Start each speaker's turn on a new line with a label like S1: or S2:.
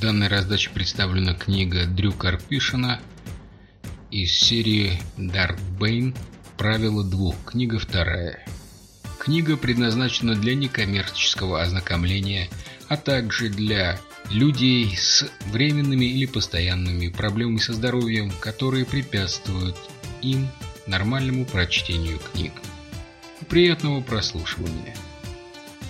S1: В данной раздаче представлена книга Дрю Карпишина из серии «Дарт Бэйн. «Правило двух». Книга вторая. Книга предназначена для некоммерческого ознакомления, а также для людей с временными или постоянными проблемами со здоровьем, которые препятствуют им нормальному прочтению книг. Приятного прослушивания!